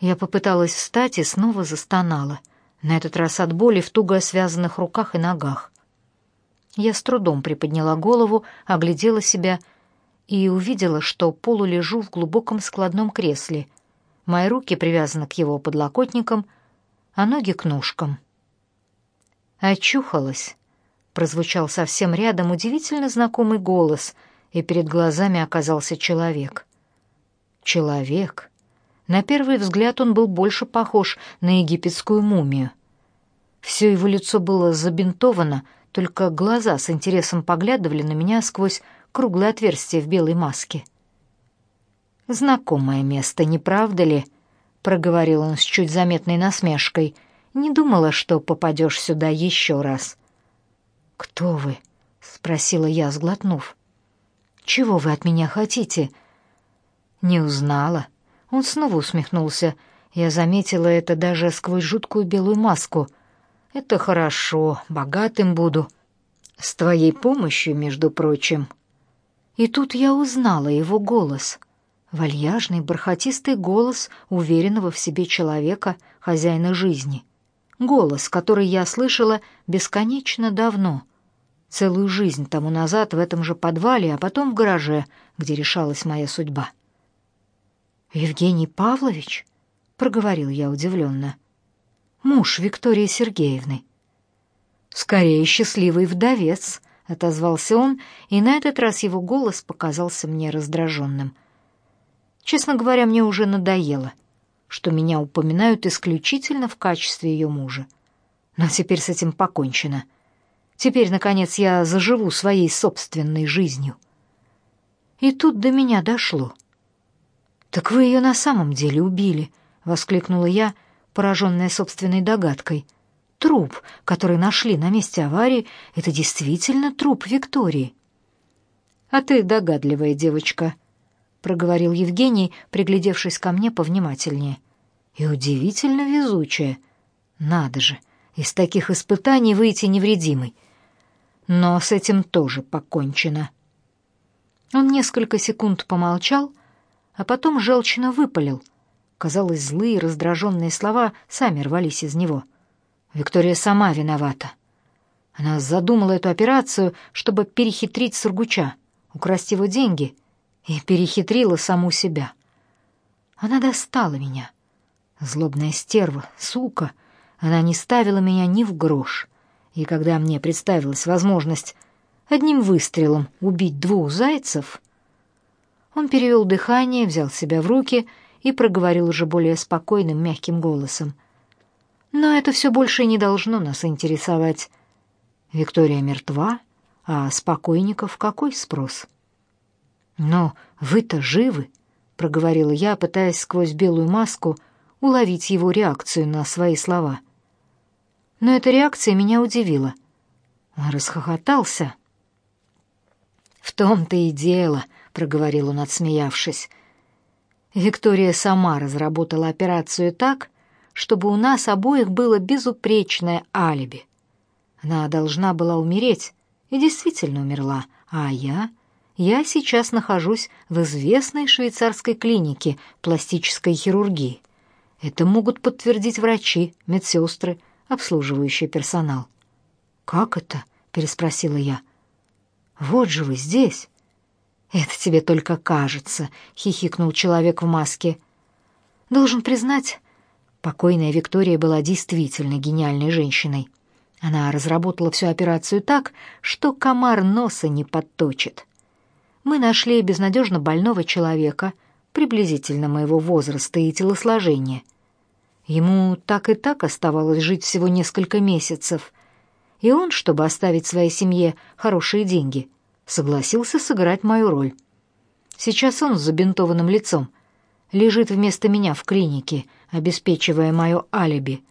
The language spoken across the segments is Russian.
Я попыталась встать и снова застонала, на этот раз от боли в туго связанных руках и ногах. Я с трудом приподняла голову, оглядела себя и увидела, что полулежу в глубоком складном кресле. Мои руки привязаны к его подлокотникам, а ноги к ножкам. Очухалась. Прозвучал совсем рядом удивительно знакомый голос, и перед глазами оказался человек. Человек. На первый взгляд он был больше похож на египетскую мумию. Все его лицо было забинтовано, только глаза с интересом поглядывали на меня сквозь круглое отверстие в белой маске. «Знакомое место, не правда ли?» — проговорил он с чуть заметной насмешкой. «Не думала, что попадешь сюда еще раз». «Кто вы?» — спросила я, сглотнув. «Чего вы от меня хотите?» «Не узнала». Он снова усмехнулся. Я заметила это даже сквозь жуткую белую маску — это хорошо, богатым буду. С твоей помощью, между прочим. И тут я узнала его голос. Вальяжный, бархатистый голос уверенного в себе человека, хозяина жизни. Голос, который я слышала бесконечно давно. Целую жизнь тому назад в этом же подвале, а потом в гараже, где решалась моя судьба. «Евгений Павлович?» — проговорил я удивленно. — муж Виктории Сергеевны. Скорее счастливый вдовец, отозвался он, и на этот раз его голос показался мне раздраженным. Честно говоря, мне уже надоело, что меня упоминают исключительно в качестве ее мужа. Но теперь с этим покончено. Теперь наконец я заживу своей собственной жизнью. И тут до меня дошло. Так вы ее на самом деле убили, воскликнула я пораженная собственной догадкой. Труп, который нашли на месте аварии, это действительно труп Виктории. А ты догадливая девочка, проговорил Евгений, приглядевшись ко мне повнимательнее. И удивительно везучая. Надо же, из таких испытаний выйти невредимой. Но с этим тоже покончено. Он несколько секунд помолчал, а потом желчно выпалил — Казалось, злые, раздраженные слова сами рвались из него. Виктория сама виновата. Она задумала эту операцию, чтобы перехитрить Сургуча, украсть его деньги, и перехитрила саму себя. Она достала меня. Злобная стерва, сука. Она не ставила меня ни в грош. И когда мне представилась возможность одним выстрелом убить двух зайцев, он перевел дыхание, взял себя в руки и проговорил уже более спокойным, мягким голосом. «Но это все больше не должно нас интересовать. Виктория мертва, а с покойников какой спрос?» «Но вы-то живы», — проговорила я, пытаясь сквозь белую маску уловить его реакцию на свои слова. Но эта реакция меня удивила. Он расхохотался. «В том-то и дело», — проговорил он, отсмеявшись. Виктория сама разработала операцию так, чтобы у нас обоих было безупречное алиби. Она должна была умереть и действительно умерла, а я... Я сейчас нахожусь в известной швейцарской клинике пластической хирургии. Это могут подтвердить врачи, медсестры, обслуживающий персонал. «Как это?» — переспросила я. «Вот же вы здесь!» «Это тебе только кажется», — хихикнул человек в маске. «Должен признать, покойная Виктория была действительно гениальной женщиной. Она разработала всю операцию так, что комар носа не подточит. Мы нашли безнадежно больного человека, приблизительно моего возраста и телосложения. Ему так и так оставалось жить всего несколько месяцев, и он, чтобы оставить своей семье хорошие деньги — согласился сыграть мою роль. Сейчас он с забинтованным лицом лежит вместо меня в клинике, обеспечивая мое алиби.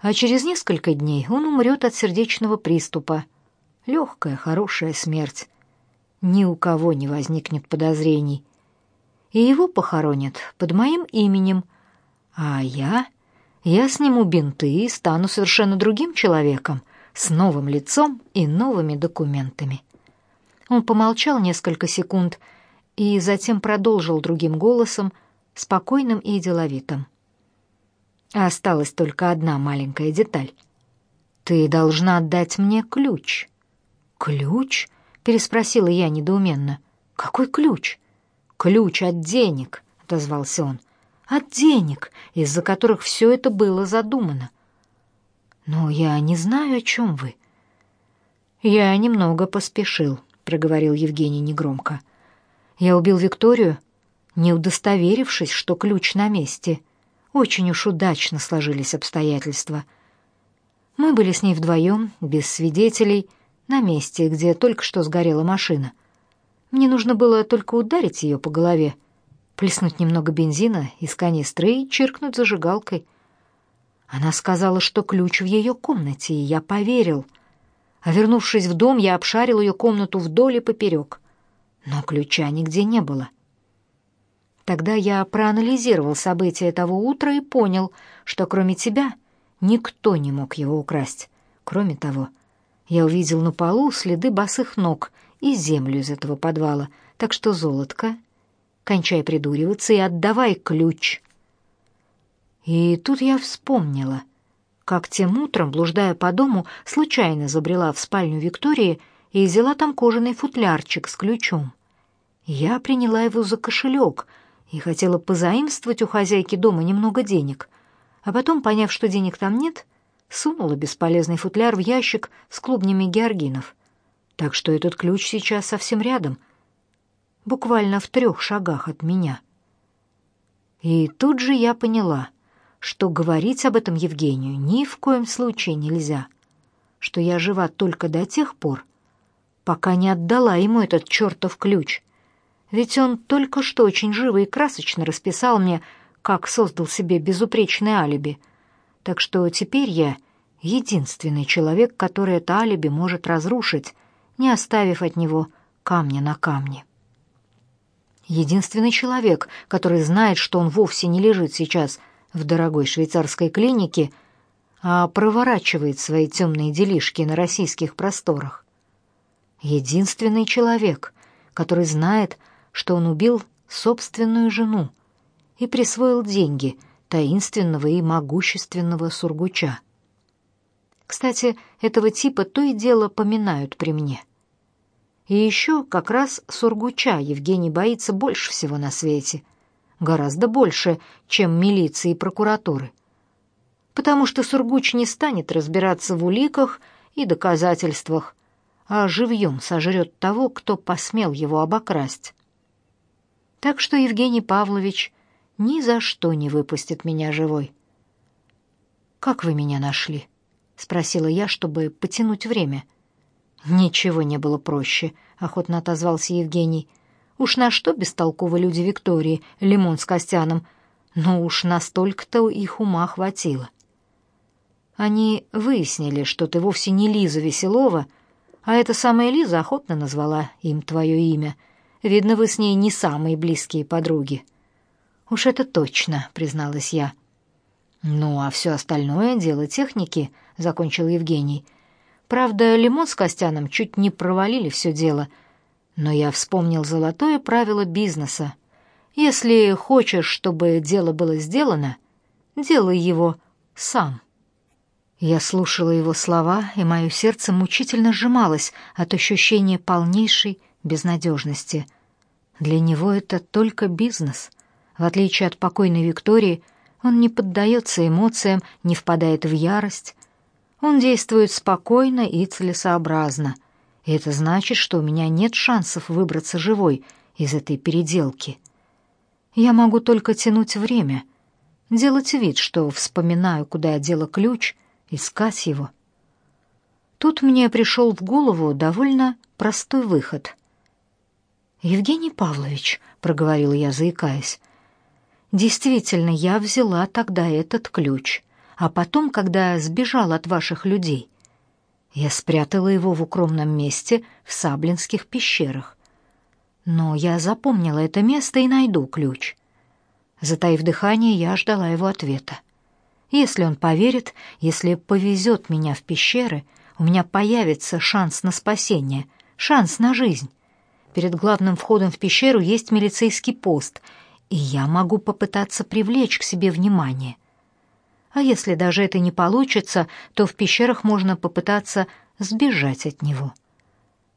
А через несколько дней он умрет от сердечного приступа. Легкая, хорошая смерть. Ни у кого не возникнет подозрений. И его похоронят под моим именем. А я... Я сниму бинты и стану совершенно другим человеком, с новым лицом и новыми документами. Он помолчал несколько секунд и затем продолжил другим голосом, спокойным и деловитым. А осталась только одна маленькая деталь. Ты должна отдать мне ключ. Ключ? переспросила я недоуменно. Какой ключ? Ключ от денег, отозвался он. От денег, из-за которых все это было задумано. Но я не знаю, о чем вы. Я немного поспешил, проговорил Евгений негромко. Я убил Викторию, не удостоверившись, что ключ на месте. Очень уж удачно сложились обстоятельства. Мы были с ней вдвоем, без свидетелей, на месте, где только что сгорела машина. Мне нужно было только ударить ее по голове, плеснуть немного бензина из канистры и чиркнуть зажигалкой. Она сказала, что ключ в ее комнате, и я поверил. А вернувшись в дом, я обшарил ее комнату вдоль и поперек. Но ключа нигде не было. Тогда я проанализировал события того утра и понял, что кроме тебя никто не мог его украсть. Кроме того, я увидел на полу следы босых ног и землю из этого подвала, так что, золотко, кончай придуриваться и отдавай ключ. И тут я вспомнила, как тем утром, блуждая по дому, случайно забрела в спальню Виктории и взяла там кожаный футлярчик с ключом. Я приняла его за кошелек — и хотела позаимствовать у хозяйки дома немного денег, а потом, поняв, что денег там нет, сунула бесполезный футляр в ящик с клубнями георгинов. Так что этот ключ сейчас совсем рядом, буквально в трех шагах от меня. И тут же я поняла, что говорить об этом Евгению ни в коем случае нельзя, что я жива только до тех пор, пока не отдала ему этот чертов ключ — ведь он только что очень живо и красочно расписал мне, как создал себе безупречное алиби. Так что теперь я единственный человек, который это алиби может разрушить, не оставив от него камня на камне. Единственный человек, который знает, что он вовсе не лежит сейчас в дорогой швейцарской клинике, а проворачивает свои темные делишки на российских просторах. Единственный человек, который знает, что он убил собственную жену и присвоил деньги таинственного и могущественного сургуча. Кстати, этого типа то и дело поминают при мне. И еще как раз сургуча Евгений боится больше всего на свете. Гораздо больше, чем милиции и прокуратуры. Потому что сургуч не станет разбираться в уликах и доказательствах, а живьем сожрет того, кто посмел его обокрасть. Так что Евгений Павлович ни за что не выпустит меня живой. Как вы меня нашли? спросила я, чтобы потянуть время. Ничего не было проще, охотно отозвался Евгений. Уж на что бестолковые люди Виктории, Лимон с Костяном, но уж настолько-то их ума хватило. Они выяснили, что ты вовсе не Лиза Веселова, а эта самая Лиза охотно назвала им твое имя — Видно, вы с ней не самые близкие подруги. Уж это точно, призналась я. Ну, а все остальное дело техники, закончил Евгений. Правда, Лимон с Костяном чуть не провалили все дело, но я вспомнил золотое правило бизнеса. Если хочешь, чтобы дело было сделано, делай его сам. Я слушала его слова, и мое сердце мучительно сжималось от ощущения полнейшей безнадежности. Для него это только бизнес. В отличие от покойной Виктории, он не поддается эмоциям, не впадает в ярость. Он действует спокойно и целесообразно. Это значит, что у меня нет шансов выбраться живой из этой переделки. Я могу только тянуть время, делать вид, что вспоминаю, куда я дела ключ, искать его. Тут мне пришел в голову довольно простой выход. Евгений Павлович, проговорила я, заикаясь. Действительно, я взяла тогда этот ключ, а потом, когда сбежал от ваших людей, я спрятала его в укромном месте в Саблинских пещерах. Но я запомнила это место и найду ключ. Затаив дыхание, я ждала его ответа. Если он поверит, если повезет меня в пещеры, у меня появится шанс на спасение, шанс на жизнь. Перед главным входом в пещеру есть милицейский пост, и я могу попытаться привлечь к себе внимание. А если даже это не получится, то в пещерах можно попытаться сбежать от него.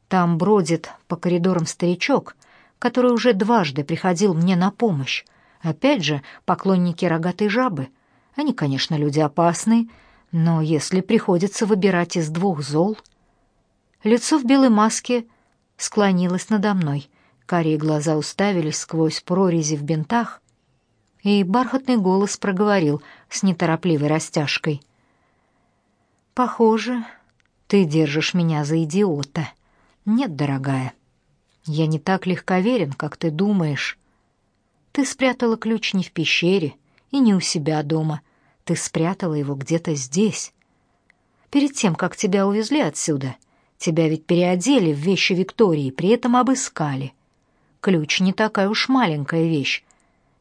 Там бродит по коридорам старичок, который уже дважды приходил мне на помощь. Опять же, поклонники рогатой жабы. Они, конечно, люди опасные, но если приходится выбирать из двух зол... Лицо в белой маске склонилось надо мной. Карие глаза уставились сквозь прорези в бинтах, и бархатный голос проговорил с неторопливой растяжкой. «Похоже, ты держишь меня за идиота. Нет, дорогая, я не так легковерен, как ты думаешь. Ты спрятала ключ не в пещере и не у себя дома. Ты спрятала его где-то здесь. Перед тем, как тебя увезли отсюда, тебя ведь переодели в вещи Виктории, при этом обыскали. Ключ не такая уж маленькая вещь.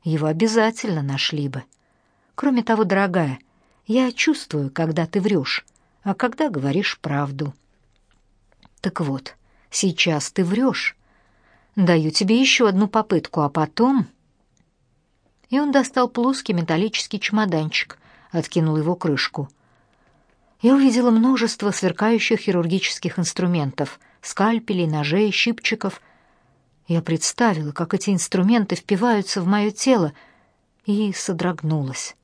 Его обязательно нашли бы. Кроме того, дорогая, я чувствую, когда ты врешь, а когда говоришь правду. Так вот, сейчас ты врешь. Даю тебе еще одну попытку, а потом и он достал плоский металлический чемоданчик, откинул его крышку. Я увидела множество сверкающих хирургических инструментов, скальпелей, ножей, щипчиков. Я представила, как эти инструменты впиваются в мое тело, и содрогнулась.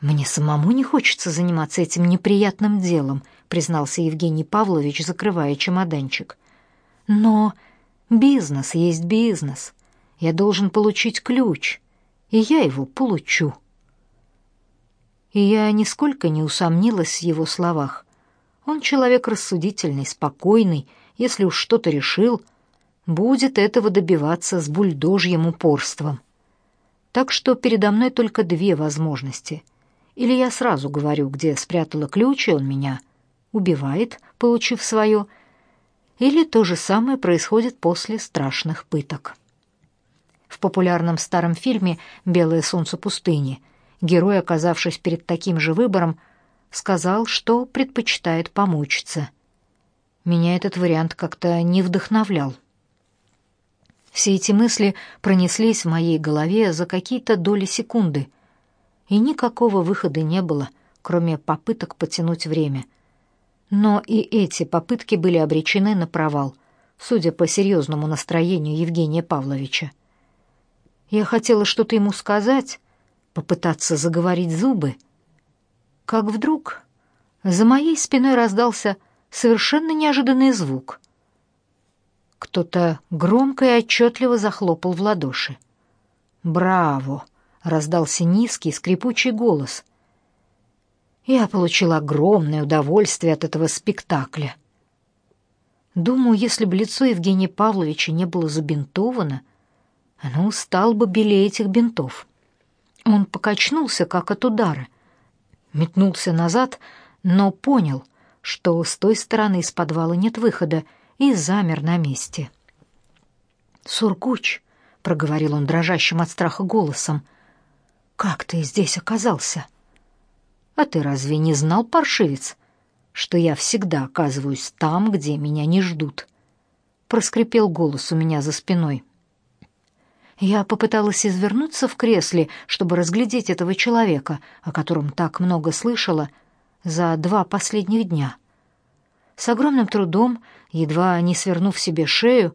«Мне самому не хочется заниматься этим неприятным делом», признался Евгений Павлович, закрывая чемоданчик. «Но бизнес есть бизнес. Я должен получить ключ и я его получу. И я нисколько не усомнилась в его словах. Он человек рассудительный, спокойный, если уж что-то решил, будет этого добиваться с бульдожьим упорством. Так что передо мной только две возможности. Или я сразу говорю, где спрятала ключ, и он меня убивает, получив свое, или то же самое происходит после страшных пыток. В популярном старом фильме «Белое солнце пустыни» герой, оказавшись перед таким же выбором, сказал, что предпочитает помучиться. Меня этот вариант как-то не вдохновлял. Все эти мысли пронеслись в моей голове за какие-то доли секунды, и никакого выхода не было, кроме попыток потянуть время. Но и эти попытки были обречены на провал, судя по серьезному настроению Евгения Павловича. Я хотела что-то ему сказать, попытаться заговорить зубы, как вдруг за моей спиной раздался совершенно неожиданный звук. Кто-то громко и отчетливо захлопал в ладоши. «Браво!» — раздался низкий, скрипучий голос. Я получила огромное удовольствие от этого спектакля. Думаю, если бы лицо Евгения Павловича не было забинтовано, оно устал бы белее этих бинтов. Он покачнулся, как от удара, метнулся назад, но понял, что с той стороны из подвала нет выхода, и замер на месте. «Сургуч», — проговорил он дрожащим от страха голосом, — «как ты здесь оказался?» «А ты разве не знал, паршивец, что я всегда оказываюсь там, где меня не ждут?» Проскрипел голос у меня за спиной. Я попыталась извернуться в кресле, чтобы разглядеть этого человека, о котором так много слышала за два последних дня. С огромным трудом, едва не свернув себе шею,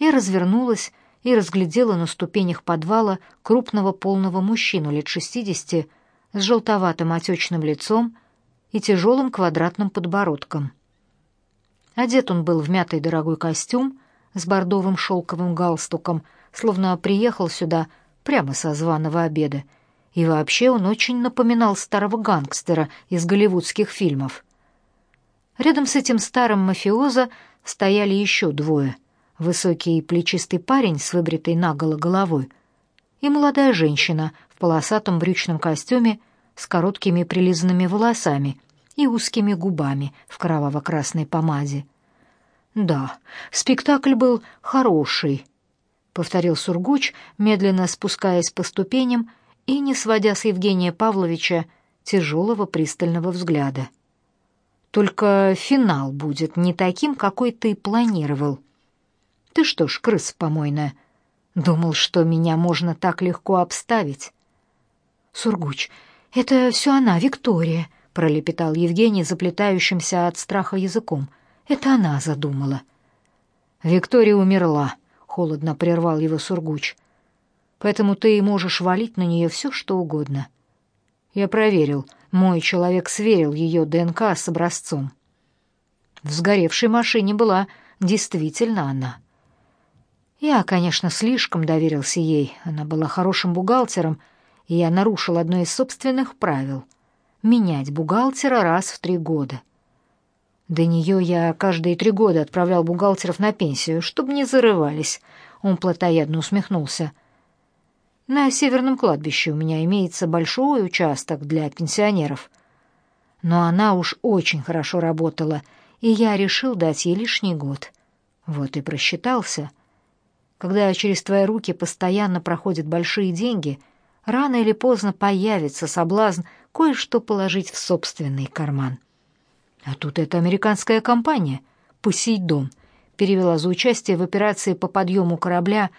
я развернулась и разглядела на ступенях подвала крупного полного мужчину лет шестидесяти с желтоватым отечным лицом и тяжелым квадратным подбородком. Одет он был в мятый дорогой костюм с бордовым шелковым галстуком — словно приехал сюда прямо со званого обеда. И вообще он очень напоминал старого гангстера из голливудских фильмов. Рядом с этим старым мафиоза стояли еще двое. Высокий и плечистый парень с выбритой наголо головой и молодая женщина в полосатом брючном костюме с короткими прилизанными волосами и узкими губами в кроваво-красной помаде. Да, спектакль был хороший, — повторил Сургуч, медленно спускаясь по ступеням и не сводя с Евгения Павловича тяжелого пристального взгляда. «Только финал будет не таким, какой ты планировал. Ты что ж, крыс помойная, думал, что меня можно так легко обставить?» «Сургуч, Это все она, Виктория, пролепетал Евгений, заплетающимся от страха языком. Это она задумала. Виктория умерла, холодно прервал его Сургуч. Поэтому ты можешь валить на нее все, что угодно. Я проверил. Мой человек сверил ее ДНК с образцом. В сгоревшей машине была действительно она. Я, конечно, слишком доверился ей. Она была хорошим бухгалтером, и я нарушил одно из собственных правил — менять бухгалтера раз в три года. До нее я каждые три года отправлял бухгалтеров на пенсию, чтобы не зарывались. Он плотоядно усмехнулся. На северном кладбище у меня имеется большой участок для пенсионеров. Но она уж очень хорошо работала, и я решил дать ей лишний год. Вот и просчитался. Когда через твои руки постоянно проходят большие деньги, рано или поздно появится соблазн кое-что положить в собственный карман. А тут эта американская компания «Посейдон» перевела за участие в операции по подъему корабля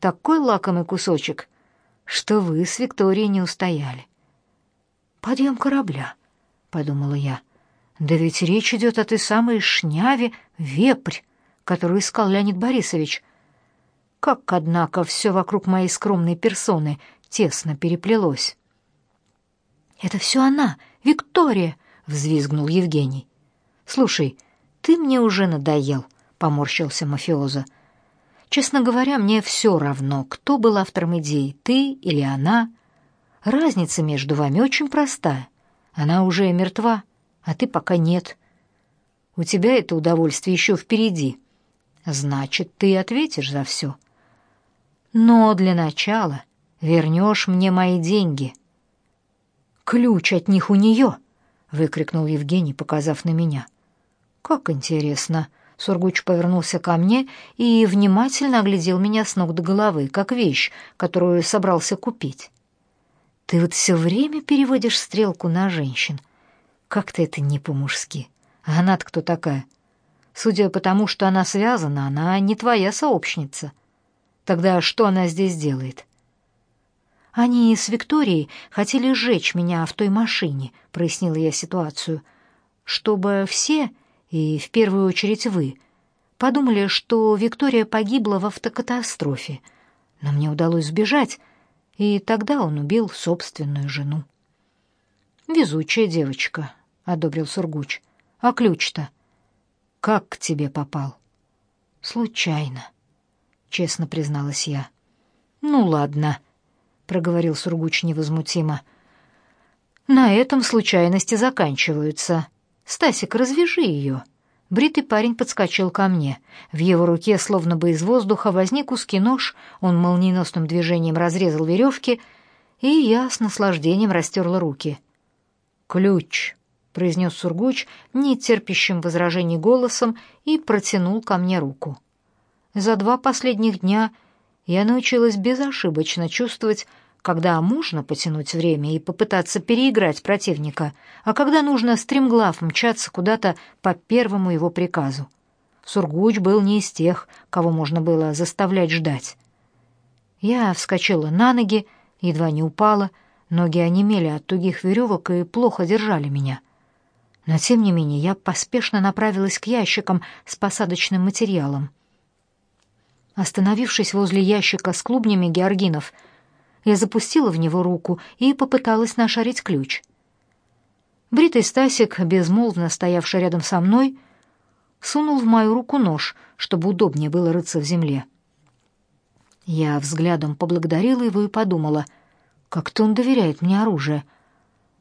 такой лакомый кусочек — что вы с Викторией не устояли. «Подъем корабля», — подумала я. «Да ведь речь идет о той самой шняве вепрь, которую искал Леонид Борисович. Как, однако, все вокруг моей скромной персоны тесно переплелось». «Это все она, Виктория!» — взвизгнул Евгений. «Слушай, ты мне уже надоел», — поморщился мафиоза. Честно говоря, мне все равно, кто был автором идеи, ты или она. Разница между вами очень простая. Она уже мертва, а ты пока нет. У тебя это удовольствие еще впереди. Значит, ты ответишь за все. Но для начала вернешь мне мои деньги. Ключ от них у нее, — выкрикнул Евгений, показав на меня. Как интересно, Сургуч повернулся ко мне и внимательно оглядел меня с ног до головы, как вещь, которую собрался купить. «Ты вот все время переводишь стрелку на женщин. Как-то это не по-мужски. А она-то кто такая? Судя по тому, что она связана, она не твоя сообщница. Тогда что она здесь делает?» «Они с Викторией хотели сжечь меня в той машине», — прояснила я ситуацию, «чтобы все и в первую очередь вы, подумали, что Виктория погибла в автокатастрофе, но мне удалось сбежать, и тогда он убил собственную жену. «Везучая девочка», — одобрил Сургуч. «А ключ-то? Как к тебе попал?» «Случайно», — честно призналась я. «Ну ладно», — проговорил Сургуч невозмутимо. «На этом случайности заканчиваются». «Стасик, развяжи ее!» Бритый парень подскочил ко мне. В его руке, словно бы из воздуха, возник узкий нож, он молниеносным движением разрезал веревки, и я с наслаждением растерла руки. «Ключ!» — произнес Сургуч нетерпящим возражений голосом и протянул ко мне руку. За два последних дня я научилась безошибочно чувствовать, когда можно потянуть время и попытаться переиграть противника, а когда нужно стремглав мчаться куда-то по первому его приказу. Сургуч был не из тех, кого можно было заставлять ждать. Я вскочила на ноги, едва не упала, ноги онемели от тугих веревок и плохо держали меня. Но, тем не менее, я поспешно направилась к ящикам с посадочным материалом. Остановившись возле ящика с клубнями георгинов, я запустила в него руку и попыталась нашарить ключ. Бритый Стасик, безмолвно стоявший рядом со мной, сунул в мою руку нож, чтобы удобнее было рыться в земле. Я взглядом поблагодарила его и подумала, как-то он доверяет мне оружие.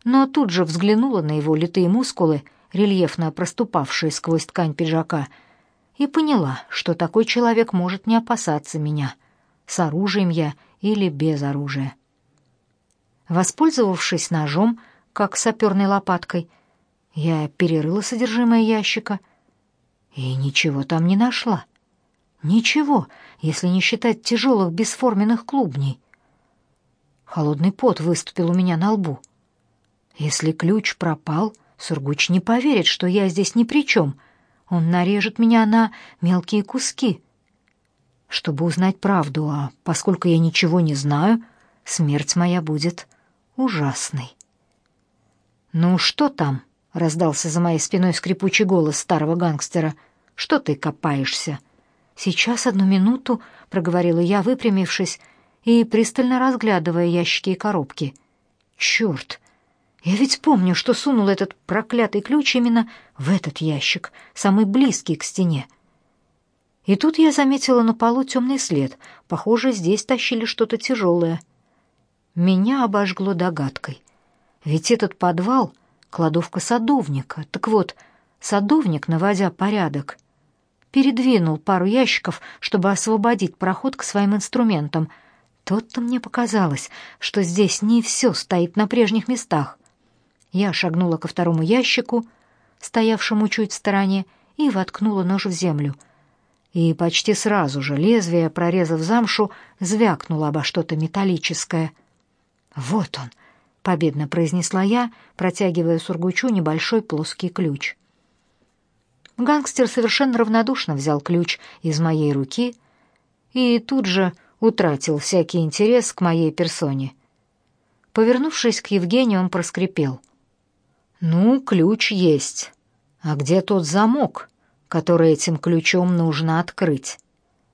Но тут же взглянула на его литые мускулы, рельефно проступавшие сквозь ткань пиджака, и поняла, что такой человек может не опасаться меня. С оружием я или без оружия. Воспользовавшись ножом, как саперной лопаткой, я перерыла содержимое ящика и ничего там не нашла. Ничего, если не считать тяжелых бесформенных клубней. Холодный пот выступил у меня на лбу. Если ключ пропал, Сургуч не поверит, что я здесь ни при чем. Он нарежет меня на мелкие куски — чтобы узнать правду, а поскольку я ничего не знаю, смерть моя будет ужасной. «Ну что там?» — раздался за моей спиной скрипучий голос старого гангстера. «Что ты копаешься?» «Сейчас, одну минуту», — проговорила я, выпрямившись и пристально разглядывая ящики и коробки. «Черт! Я ведь помню, что сунул этот проклятый ключ именно в этот ящик, самый близкий к стене. И тут я заметила на полу темный след. Похоже, здесь тащили что-то тяжелое. Меня обожгло догадкой. Ведь этот подвал — кладовка садовника. Так вот, садовник, наводя порядок, передвинул пару ящиков, чтобы освободить проход к своим инструментам. Тут-то мне показалось, что здесь не все стоит на прежних местах. Я шагнула ко второму ящику, стоявшему чуть в стороне, и воткнула нож в землю. И почти сразу же лезвие, прорезав замшу, звякнуло обо что-то металлическое. «Вот он!» — победно произнесла я, протягивая Сургучу небольшой плоский ключ. Гангстер совершенно равнодушно взял ключ из моей руки и тут же утратил всякий интерес к моей персоне. Повернувшись к Евгению, он проскрипел. Ну, ключ есть. А где тот замок, который этим ключом нужно открыть?